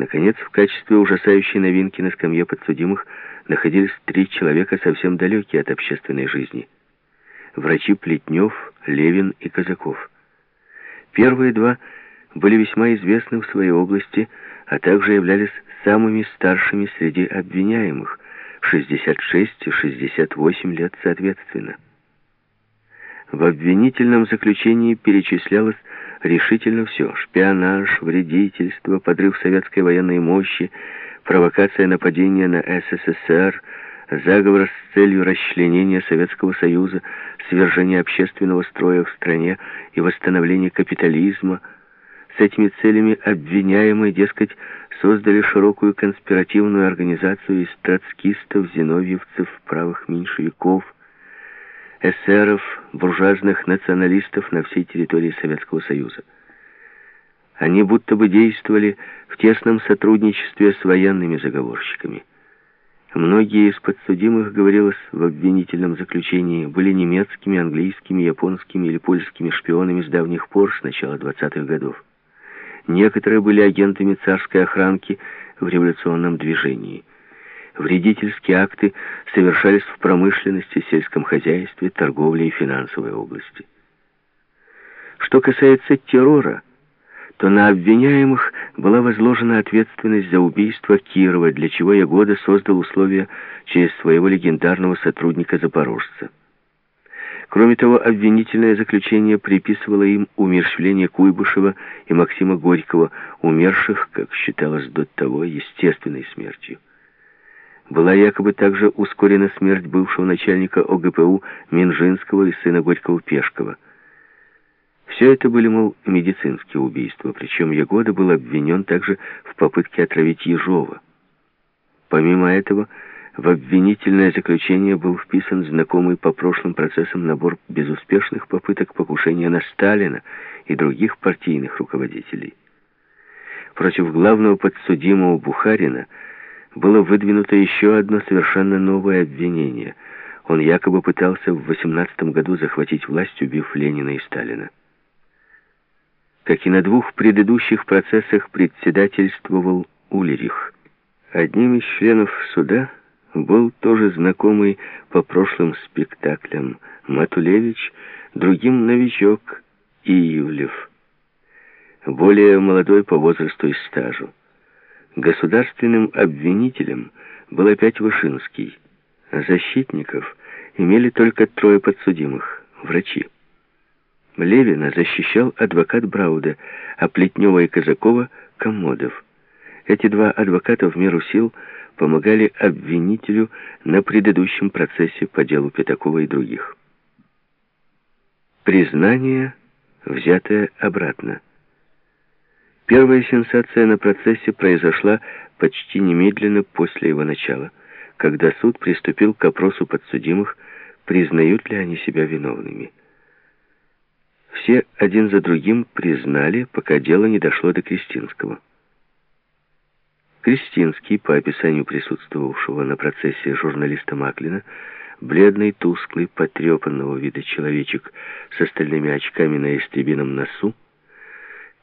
Наконец, в качестве ужасающей новинки на скамье подсудимых находились три человека, совсем далекие от общественной жизни. Врачи Плетнев, Левин и Казаков. Первые два были весьма известны в своей области, а также являлись самыми старшими среди обвиняемых, 66 и 68 лет соответственно. В обвинительном заключении перечислялось решительно все. Шпионаж, вредительство, подрыв советской военной мощи, провокация нападения на СССР, заговор с целью расчленения Советского Союза, свержения общественного строя в стране и восстановления капитализма. С этими целями обвиняемые, дескать, создали широкую конспиративную организацию из троцкистов, зиновьевцев, правых меньшевиков, эсеров, буржуазных националистов на всей территории Советского Союза. Они будто бы действовали в тесном сотрудничестве с военными заговорщиками. Многие из подсудимых, говорилось в обвинительном заключении, были немецкими, английскими, японскими или польскими шпионами с давних пор, с начала 20-х годов. Некоторые были агентами царской охранки в революционном движении. Вредительские акты совершались в промышленности, сельском хозяйстве, торговле и финансовой области. Что касается террора, то на обвиняемых была возложена ответственность за убийство Кирова, для чего Ягода создал условия через своего легендарного сотрудника-запорожца. Кроме того, обвинительное заключение приписывало им умерщвление Куйбышева и Максима Горького, умерших, как считалось до того, естественной смертью. Была якобы также ускорена смерть бывшего начальника ОГПУ Минжинского и сына Горького-Пешкова. Все это были, мол, медицинские убийства, причем Ягода был обвинен также в попытке отравить Ежова. Помимо этого, в обвинительное заключение был вписан знакомый по прошлым процессам набор безуспешных попыток покушения на Сталина и других партийных руководителей. Против главного подсудимого Бухарина было выдвинуто еще одно совершенно новое обвинение. Он якобы пытался в 18 году захватить власть, убив Ленина и Сталина. Как и на двух предыдущих процессах председательствовал Улерих. Одним из членов суда был тоже знакомый по прошлым спектаклям Матулевич, другим новичок Июлев, более молодой по возрасту и стажу. Государственным обвинителем был опять Вышинский, а защитников имели только трое подсудимых, врачи. Левина защищал адвокат Брауда, а Плетнева и Казакова — Комодов. Эти два адвоката в меру сил — помогали обвинителю на предыдущем процессе по делу Пятакова и других. Признание, взятое обратно. Первая сенсация на процессе произошла почти немедленно после его начала, когда суд приступил к опросу подсудимых, признают ли они себя виновными. Все один за другим признали, пока дело не дошло до Кристинского. Кристинский, по описанию присутствовавшего на процессе журналиста Маклина, бледный, тусклый, потрепанного вида человечек с остальными очками на истребином носу,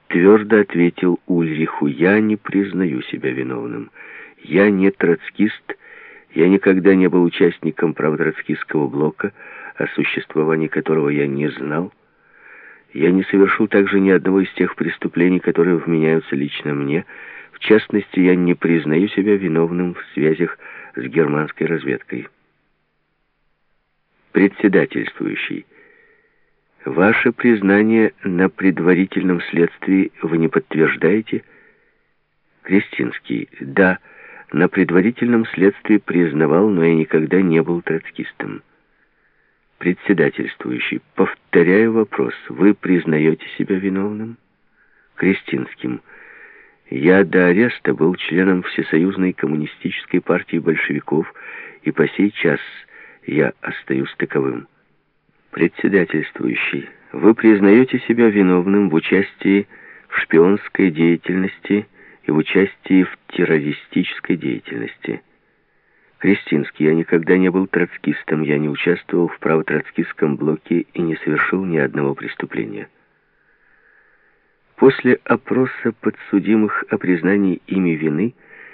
твердо ответил Ульриху, «Я не признаю себя виновным. Я не троцкист, я никогда не был участником правотроцкистского блока, о существовании которого я не знал. Я не совершил также ни одного из тех преступлений, которые вменяются лично мне, в частности, я не признаю себя виновным в связях с германской разведкой. Председательствующий. Ваше признание на предварительном следствии вы не подтверждаете? Кристинский. Да, на предварительном следствии признавал, но я никогда не был троцкистом. Председательствующий. Повторяю вопрос. Вы признаете себя виновным? Кристинским. Я до ареста был членом Всесоюзной коммунистической партии большевиков, и по сей час я остаюсь таковым. Председательствующий, вы признаете себя виновным в участии в шпионской деятельности и в участии в террористической деятельности. Кристинский, я никогда не был троцкистом, я не участвовал в правотроцкистском блоке и не совершил ни одного преступления. После опроса подсудимых о признании ими вины